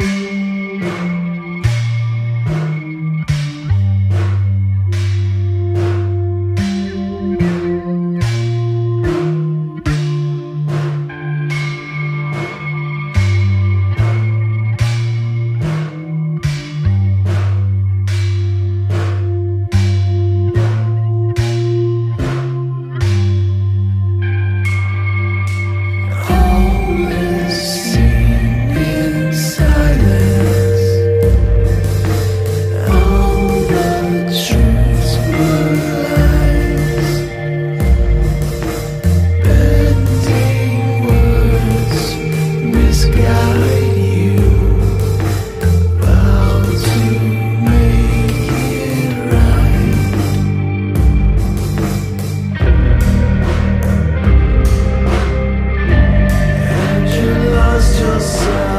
Bye. myself